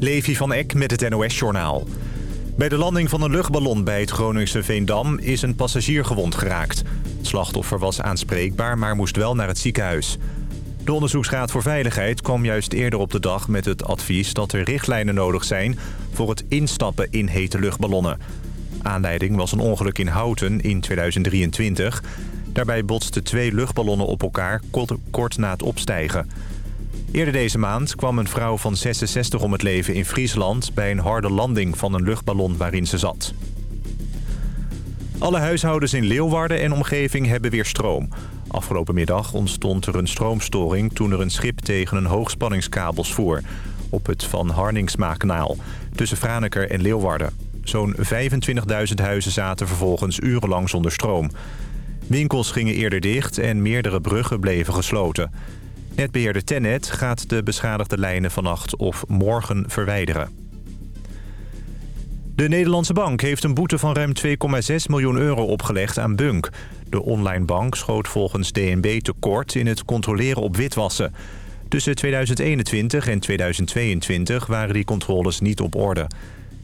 Levi van Eck met het NOS-journaal. Bij de landing van een luchtballon bij het Groningse Veendam is een passagier gewond geraakt. Het slachtoffer was aanspreekbaar, maar moest wel naar het ziekenhuis. De Onderzoeksraad voor Veiligheid kwam juist eerder op de dag met het advies... dat er richtlijnen nodig zijn voor het instappen in hete luchtballonnen. Aanleiding was een ongeluk in Houten in 2023. Daarbij botsten twee luchtballonnen op elkaar kort na het opstijgen... Eerder deze maand kwam een vrouw van 66 om het leven in Friesland... bij een harde landing van een luchtballon waarin ze zat. Alle huishoudens in Leeuwarden en omgeving hebben weer stroom. Afgelopen middag ontstond er een stroomstoring... toen er een schip tegen een hoogspanningskabels voer... op het Van Harningsma-kanaal tussen Franeker en Leeuwarden. Zo'n 25.000 huizen zaten vervolgens urenlang zonder stroom. Winkels gingen eerder dicht en meerdere bruggen bleven gesloten... Netbeheerder Tennet gaat de beschadigde lijnen vannacht of morgen verwijderen. De Nederlandse bank heeft een boete van ruim 2,6 miljoen euro opgelegd aan Bunk. De online bank schoot volgens DNB tekort in het controleren op witwassen. Tussen 2021 en 2022 waren die controles niet op orde.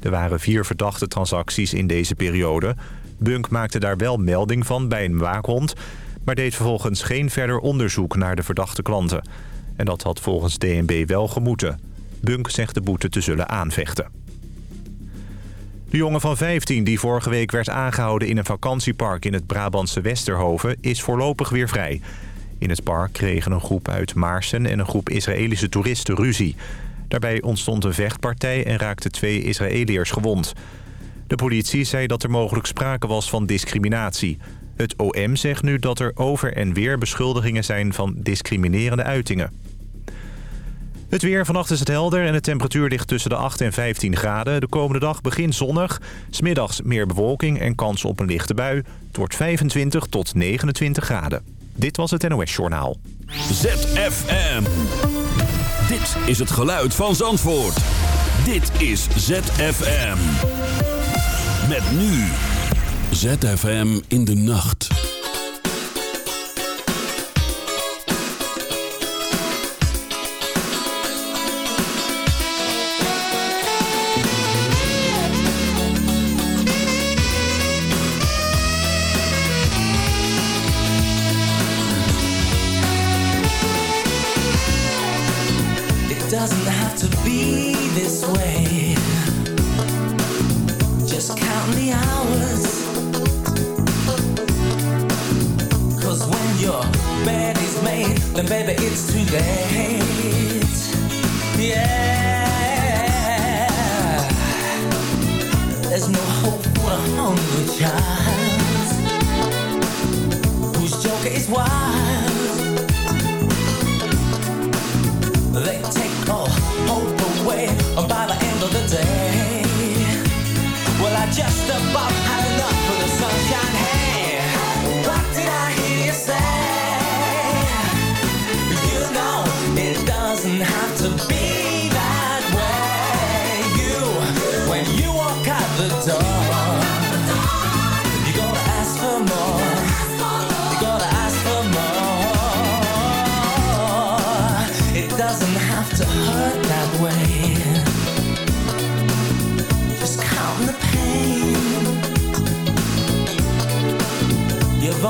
Er waren vier verdachte transacties in deze periode. Bunk maakte daar wel melding van bij een waakhond maar deed vervolgens geen verder onderzoek naar de verdachte klanten. En dat had volgens DNB wel gemoeten. Bunk zegt de boete te zullen aanvechten. De jongen van 15 die vorige week werd aangehouden in een vakantiepark in het Brabantse Westerhoven is voorlopig weer vrij. In het park kregen een groep uit Maarsen en een groep Israëlische toeristen ruzie. Daarbij ontstond een vechtpartij en raakten twee Israëliërs gewond. De politie zei dat er mogelijk sprake was van discriminatie. Het OM zegt nu dat er over en weer beschuldigingen zijn van discriminerende uitingen. Het weer, vannacht is het helder en de temperatuur ligt tussen de 8 en 15 graden. De komende dag begint zonnig, smiddags meer bewolking en kans op een lichte bui. Het wordt 25 tot 29 graden. Dit was het NOS Journaal. ZFM. Dit is het geluid van Zandvoort. Dit is ZFM. Met nu... ZFM in de nacht. why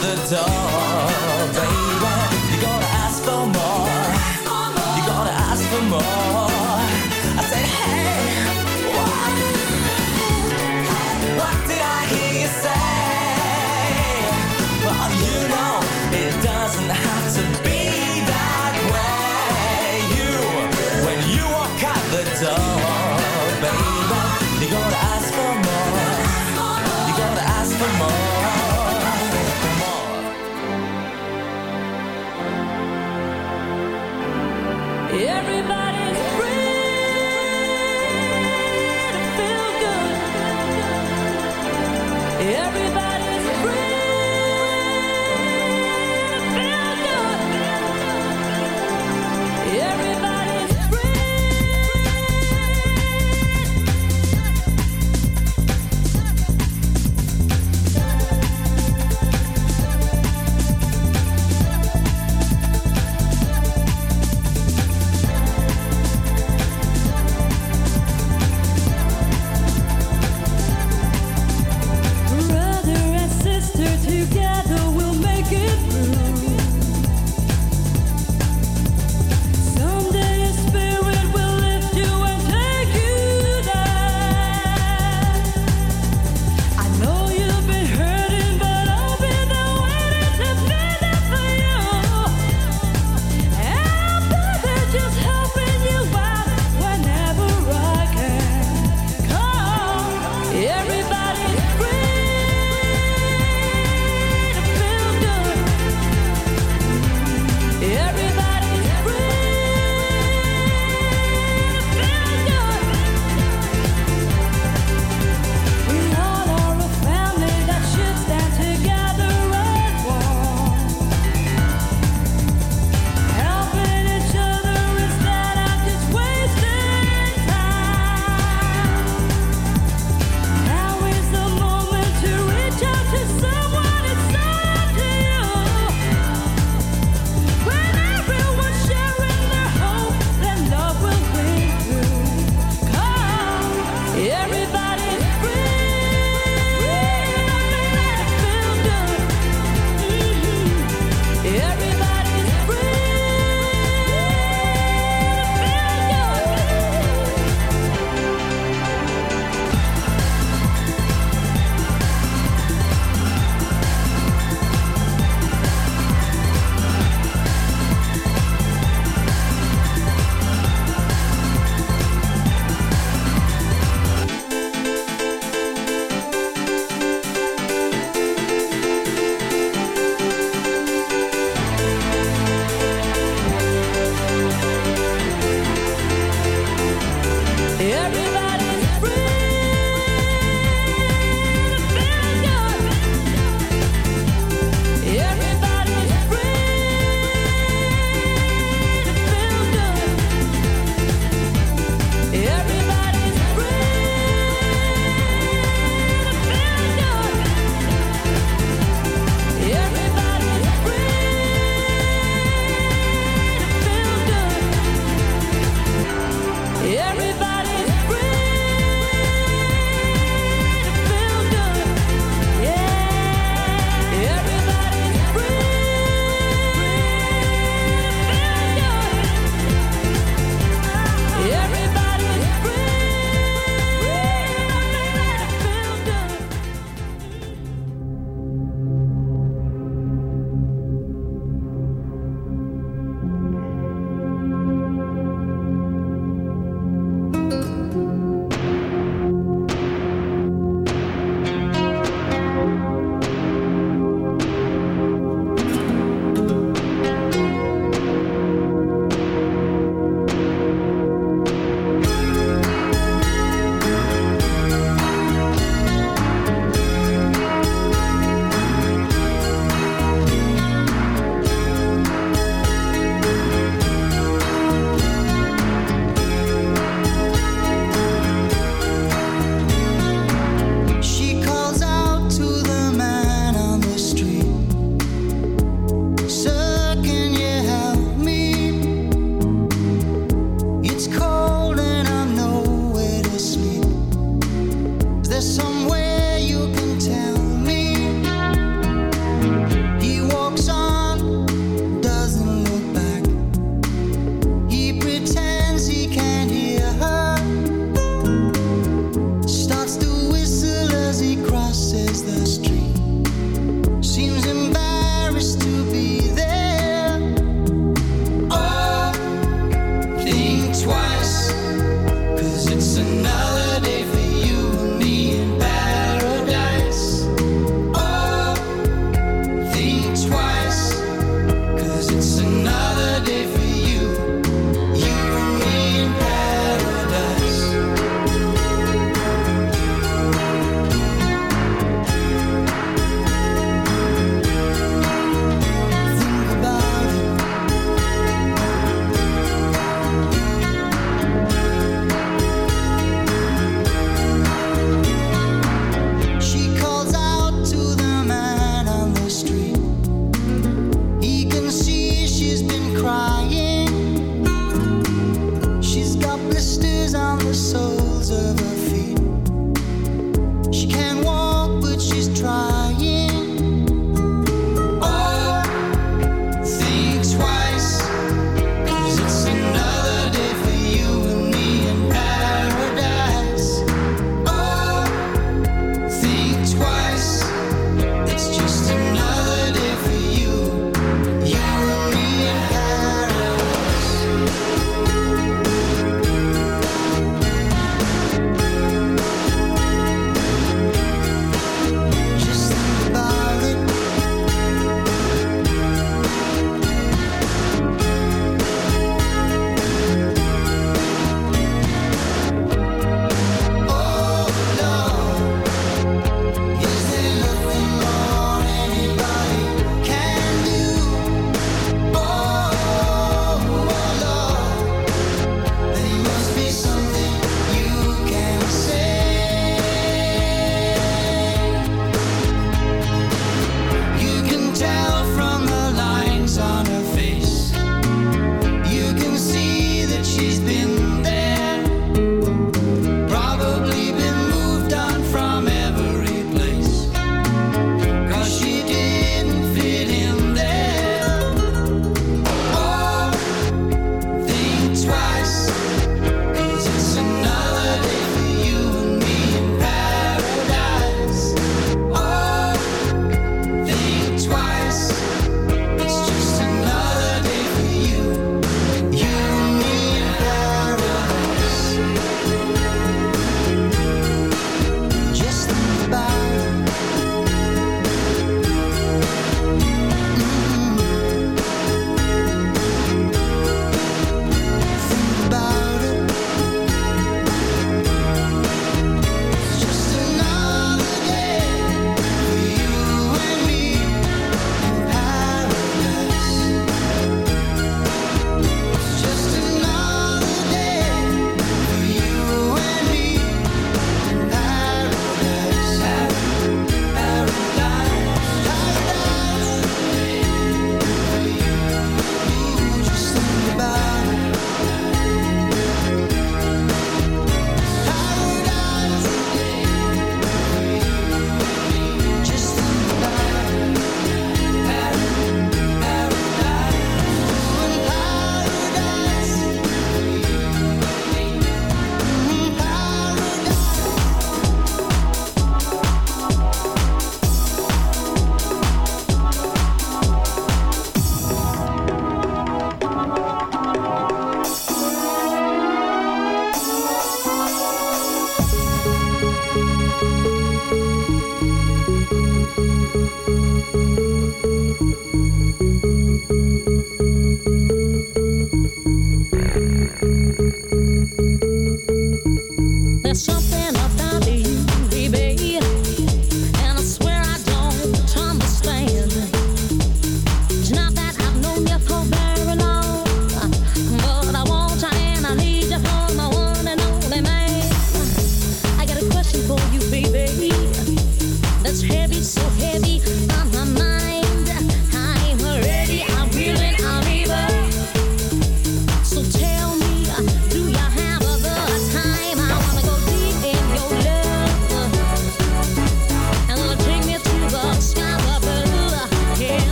The door,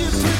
you through.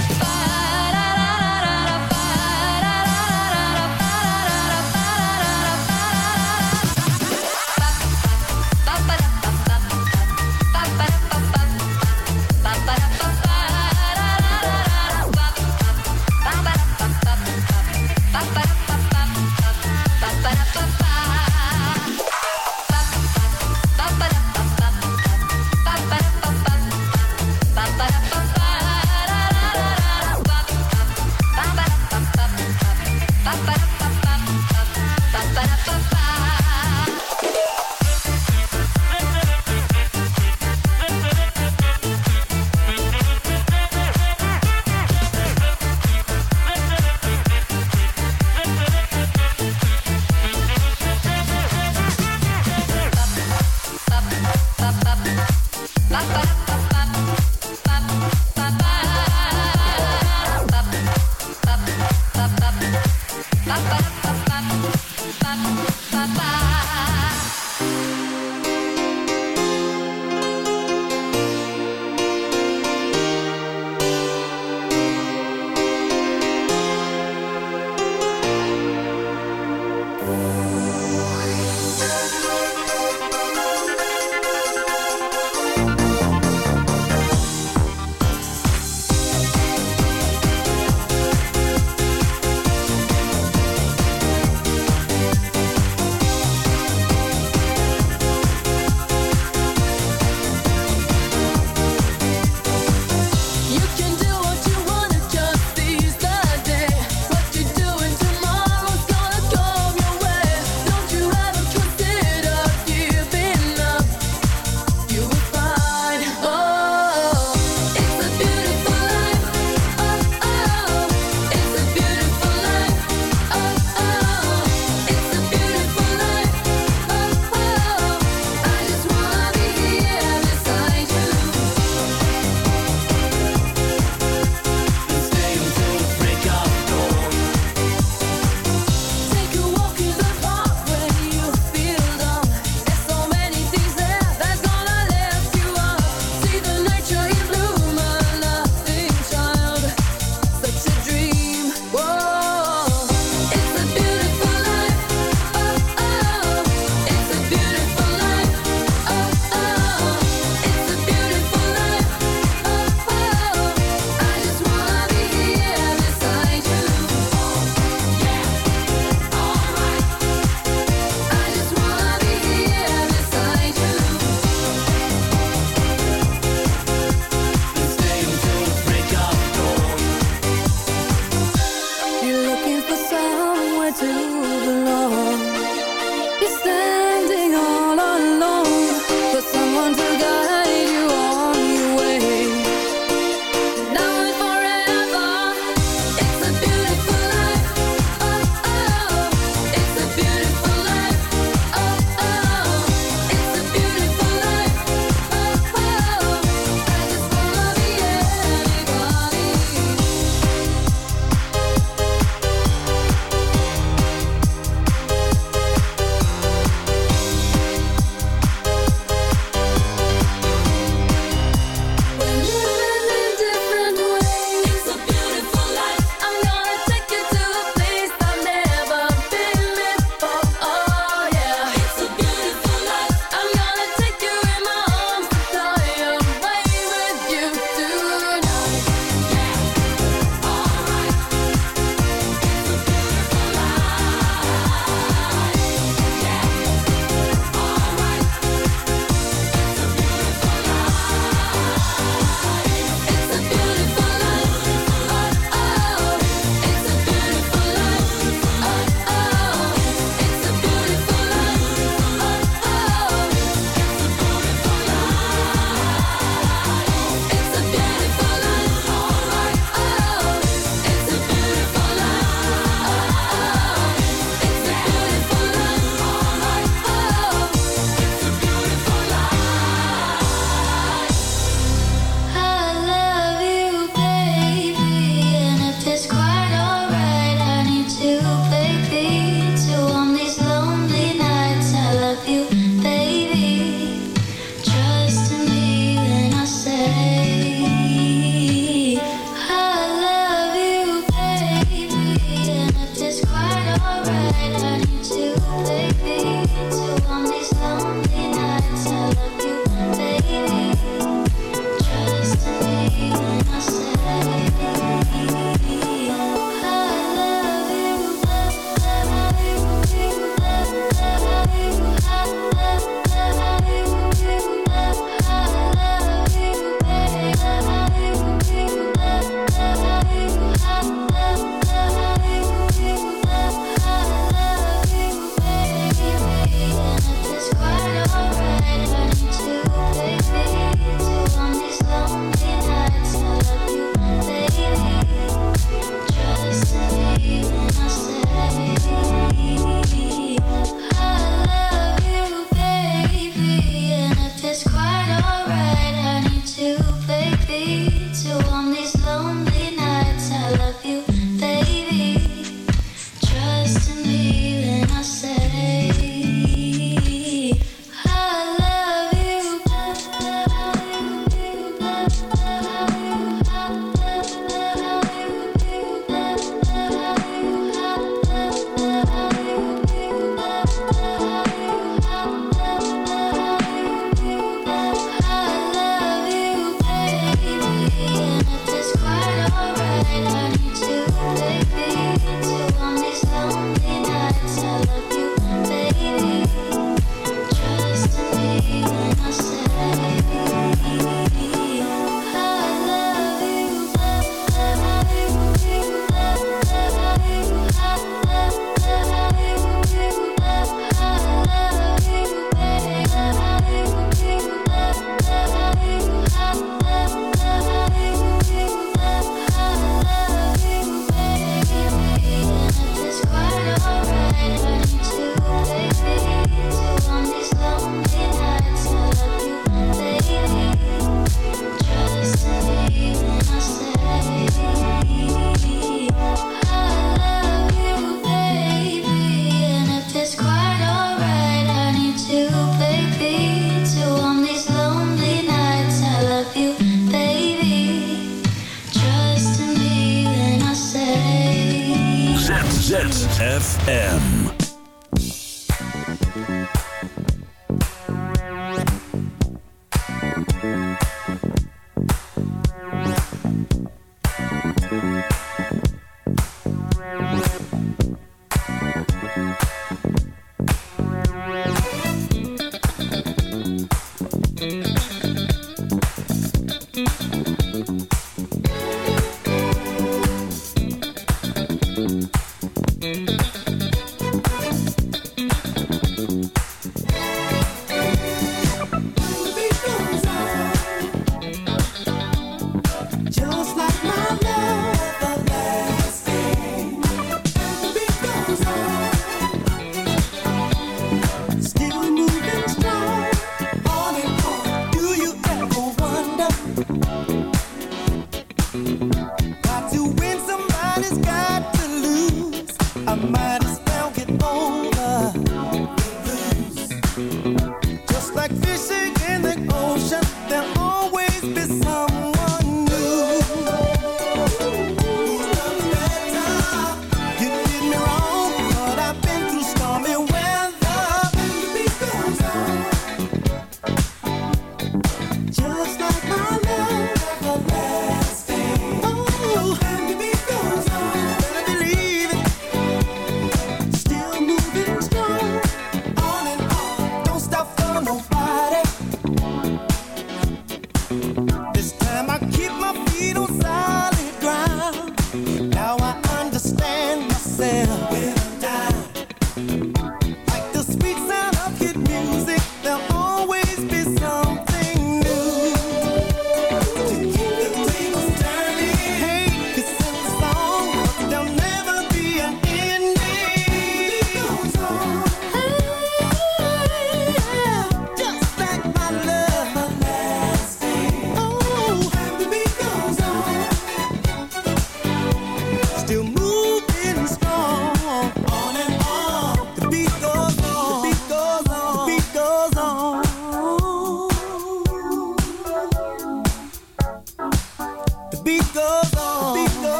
trying to, baby.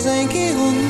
je pas